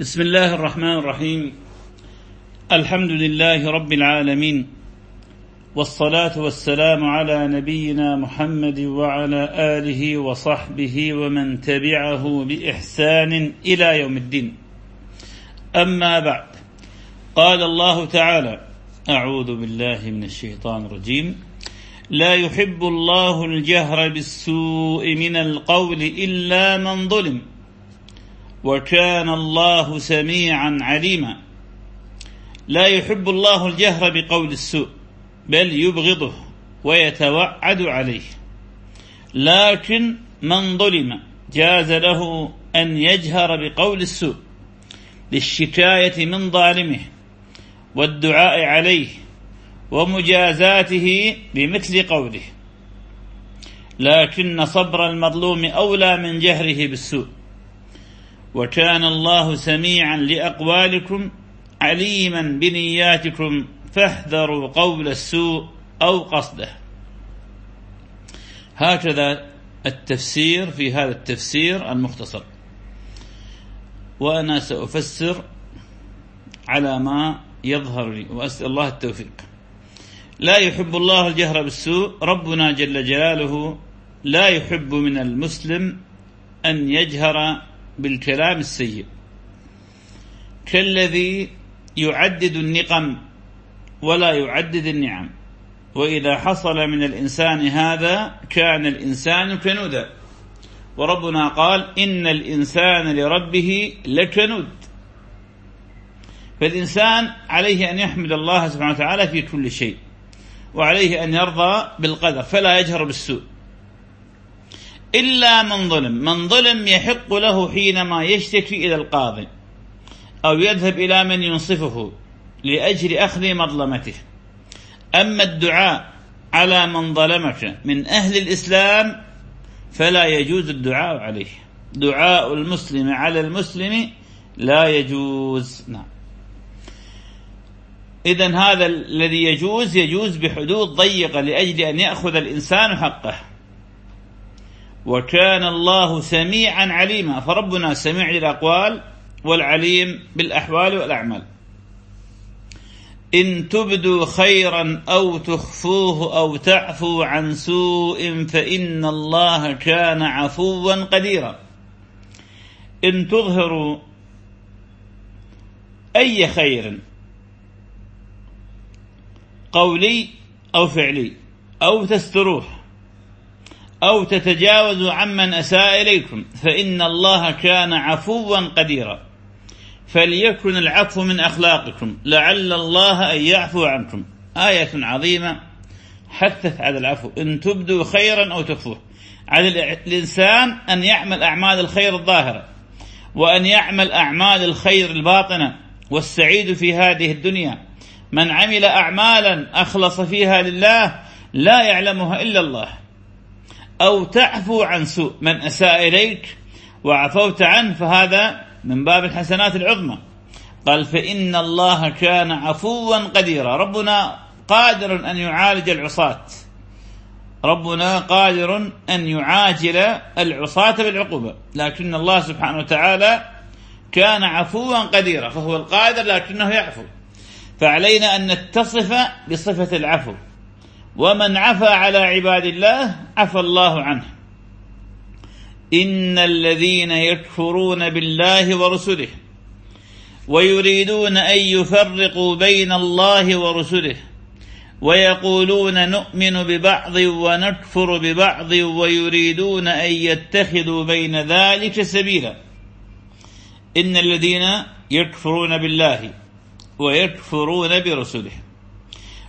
بسم الله الرحمن الرحيم. الحمد لله رب العالمين. والصلاة والسلام على نبينا محمد وعلى آله وصحبه ومن تبعه بإحسان إلى يوم الدين. أما بعد قال الله تعالى أعوذ بالله من الشيطان الرجيم. لا يحب الله الجهر بالسوء من القول إلا من ظلم. وكان الله سميعا عليما. لا يحب الله الجهر بقول السوء بل يبغضه ويتوعد عليه. لكن من ظلم جاز له أن يجهر بقول السوء للشكاية من ظالمه والدعاء عليه ومجازاته بمثل قوله. لكن صبر المظلوم أولى من جهره بالسوء. وكان الله سميعا لأقوالكم عليما بنياتكم فاحذروا قول السوء أو قصده. هكذا التفسير في هذا التفسير المختصر. وأنا سأفسر على ما يظهر لي وأسأل الله التوفيق. لا يحب الله الجهر بالسوء ربنا جل جلاله لا يحب من المسلم أن يجهر بالكلام السيء. كالذي يعدد النقم ولا يعدد النعم. وإذا حصل من الإنسان هذا كان الإنسان كنودا. وربنا قال إن الإنسان لربه لكنود. فالإنسان عليه أن يحمد الله سبحانه وتعالى في كل شيء وعليه أن يرضى بالقدر فلا يجهر بالسوء. إلا من ظلم. من ظلم يحق له حينما يشتكي إلى القاضي أو يذهب إلى من ينصفه لأجل أخذ مظلمته. أما الدعاء على من ظلمك من أهل الإسلام فلا يجوز الدعاء عليه. دعاء المسلم على المسلم لا يجوز. نعم. إذا هذا الذي يجوز يجوز بحدود ضيقة لأجل أن يأخذ الإنسان حقه. وكان الله سميعا عليما. فربنا سميع للأقوال والعليم بالأحوال والأعمال. إن تبدوا خيرا أو تخفوه أو تعفو عن سوء فإن الله كان عفوا قديرا. إن تظهروا أي خير قولي أو فعلي أو تستروه. أو تتجاوزوا عمن أساء إليكم فإن الله كان عفوا قديرا. فليكن العفو من أخلاقكم لعل الله أن يعفو عنكم. آية عظيمة حثت على العفو. إن تبدوا خيرا أو تخفوه على الإنسان أن يعمل أعمال الخير الظاهرة وأن يعمل أعمال الخير الباطنة والسعيد في هذه الدنيا. من عمل أعمالا أخلص فيها لله لا يعلمها إلا الله. أو تعفو عن سوء من أساء إليك وعفوت عنه فهذا من باب الحسنات العظمى. قال فإن الله كان عفوا قديرا. ربنا قادر أن يعالج العصاة. ربنا قادر أن يعاجل العصاة بالعقوبة. لكن الله سبحانه وتعالى كان عفوا قديرا فهو القادر لكنه يعفو. فعلينا أن نتصف بصفة العفو. ومن عفى على عباد الله عفى الله عنه. إن الذين يكفرون بالله ورسله ويريدون أن يفرقوا بين الله ورسله ويقولون نؤمن ببعض ونكفر ببعض ويريدون أن يتخذوا بين ذلك سبيلا. إن الذين يكفرون بالله ويكفرون برسله.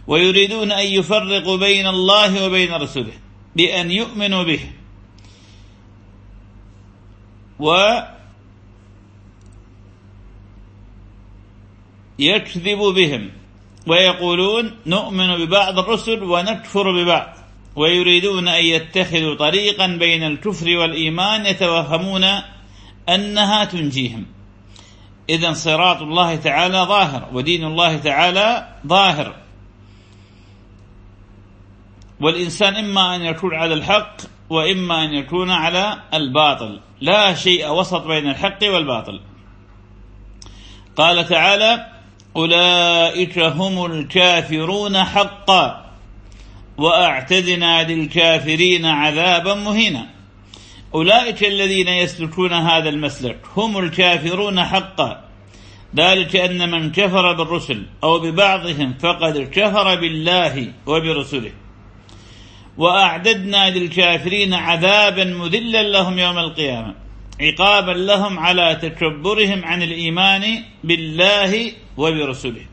ويريدون أن يفرقوا بين الله وبين رسوله بأن يؤمنوا به. ويكذب بهم ويقولون نؤمن ببعض الرسل ونكفر ببعض. ويريدون أن يتخذوا طريقا بين الكفر والإيمان يتوهمون أنها تنجيهم. إذا صراط الله تعالى ظاهر ودين الله تعالى ظاهر. والإنسان إما أن يكون على الحق وإما أن يكون على الباطل. لا شيء وسط بين الحق والباطل. قال تعالى أولئك هم الكافرون حقا وأعتدنا للكافرين عذابا مهينا. أولئك الذين يسلكون هذا المسلك هم الكافرون حقا. ذلك أن من كفر بالرسل أو ببعضهم فقد كفر بالله وبرسله. وأعددنا للكافرين عذابا مذلا لهم يوم القيامة عقابا لهم على تكبرهم عن الإيمان بالله وبرسله.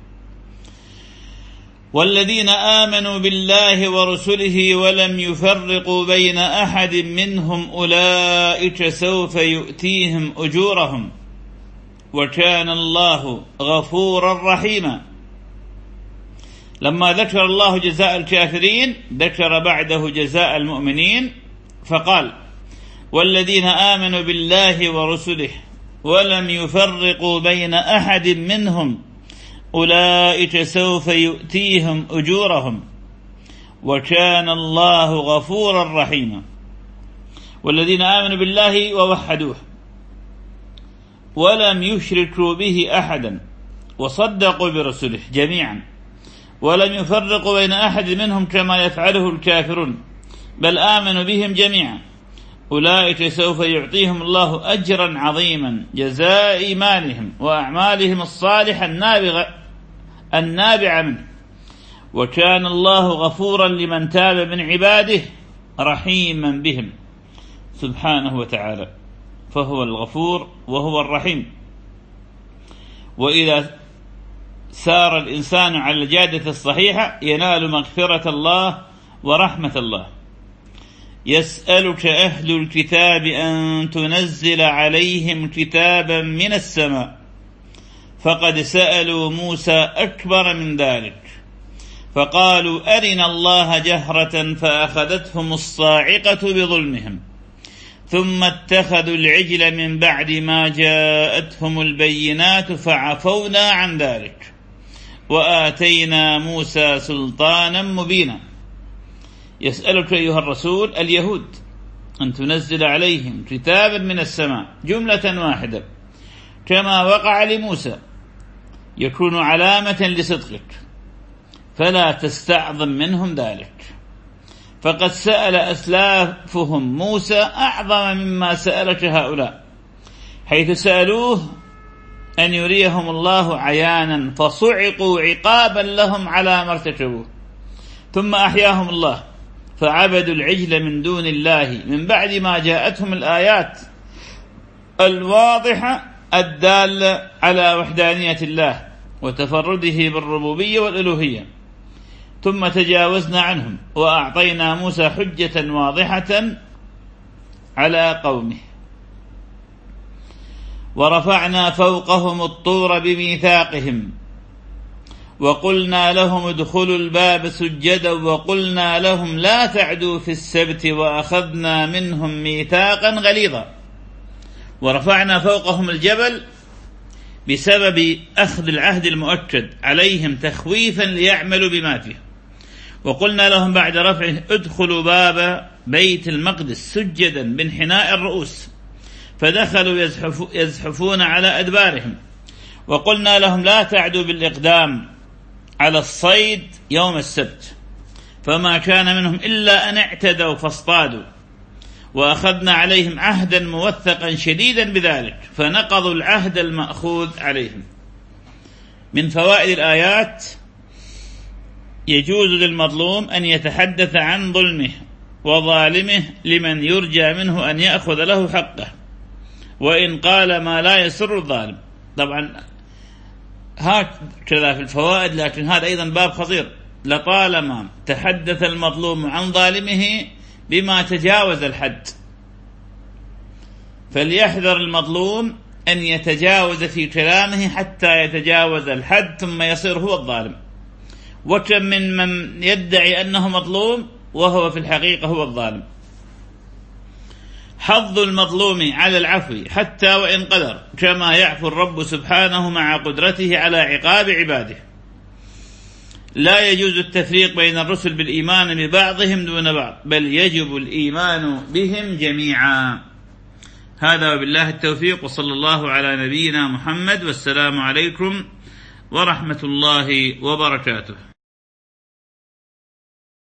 والذين آمنوا بالله ورسله ولم يفرقوا بين أحد منهم أولئك سوف يؤتيهم أجورهم وكان الله غفورا رحيما. لما ذكر الله جزاء الكافرين ذكر بعده جزاء المؤمنين فقال والذين آمنوا بالله ورسله ولم يفرقوا بين أحد منهم أولئك سوف يؤتيهم أجورهم وكان الله غفورا رحيما. والذين آمنوا بالله ووحدوه ولم يشركوا به أحدا وصدقوا برسله جميعا. ولم يفرقوا بين أحد منهم كما يفعله الكافرون بل آمنوا بهم جميعا. أولئك سوف يعطيهم الله أجرا عظيما جزاء إيمانهم وأعمالهم الصالحة النابغة النابعة منه. وكان الله غفورا لمن تاب من عباده رحيما بهم. سبحانه وتعالى فهو الغفور وهو الرحيم. وإذا سار الإنسان على الجادة الصحيحة ينال مغفرة الله ورحمة الله. يسألك أهل الكتاب أن تنزل عليهم كتابا من السماء. فقد سألوا موسى أكبر من ذلك. فقالوا أرنا الله جهرة فأخذتهم الصاعقة بظلمهم. ثم اتخذوا العجل من بعد ما جاءتهم البينات فعفونا عن ذلك. وآتينا موسى سلطانا مبينا. يسألك أيها الرسول اليهود أن تنزل عليهم كتابا من السماء جملة واحدة. كما وقع لموسى يكون علامة لصدقك فلا تستعظم منهم ذلك. فقد سأل أسلافهم موسى أعظم مما سألك هؤلاء حيث سألوه أن يريهم الله عيانا فصعقوا عقابا لهم على ما ارتكبوه ثم أحياهم الله فعبدوا العجل من دون الله. من بعد ما جاءتهم الآيات الواضحة الدالة على وحدانية الله وتفرده بالربوبية والألوهية. ثم تجاوزنا عنهم وأعطينا موسى حجة واضحة على قومه. ورفعنا فوقهم الطور بميثاقهم وقلنا لهم ادخلوا الباب سجدا وقلنا لهم لا تعدوا في السبت وأخذنا منهم ميثاقا غليظا ورفعنا فوقهم الجبل بسبب أخذ العهد المؤكد عليهم تخويفا ليعملوا بما فيه وقلنا لهم بعد رفعه ادخلوا باب بيت المقدس سجدا بانحناء الرؤوس فدخلوا يزحف يزحفون على أدبارهم. وقلنا لهم لا تعدوا بالإقدام على الصيد يوم السبت. فما كان منهم إلا أن اعتدوا فاصطادوا. وأخذنا عليهم عهدا موثقا شديدا بذلك. فنقضوا العهد المأخوذ عليهم. من فوائد الآيات يجوز للمظلوم أن يتحدث عن ظلمه وظالمه لمن يرجى منه أن يأخذ له حقه. وإن قال ما لا يسر الظالم. طبعا هكذا في الفوائد لكن هذا أيضا باب خطير. لطالما تحدث المظلوم عن ظالمه بما تجاوز الحد فليحذر المظلوم أن يتجاوز في كلامه حتى يتجاوز الحد ثم يصير هو الظالم. وكم من من يدعي أنه مظلوم وهو في الحقيقة هو الظالم. حظ المظلوم على العفو حتى وإن قدر كما يعفو الرب سبحانه مع قدرته على عقاب عباده. لا يجوز التفريق بين الرسل بالإيمان ببعضهم دون بعض بل يجب الإيمان بهم جميعا. هذا وبالله التوفيق وصلى الله على نبينا محمد والسلام عليكم ورحمة الله وبركاته.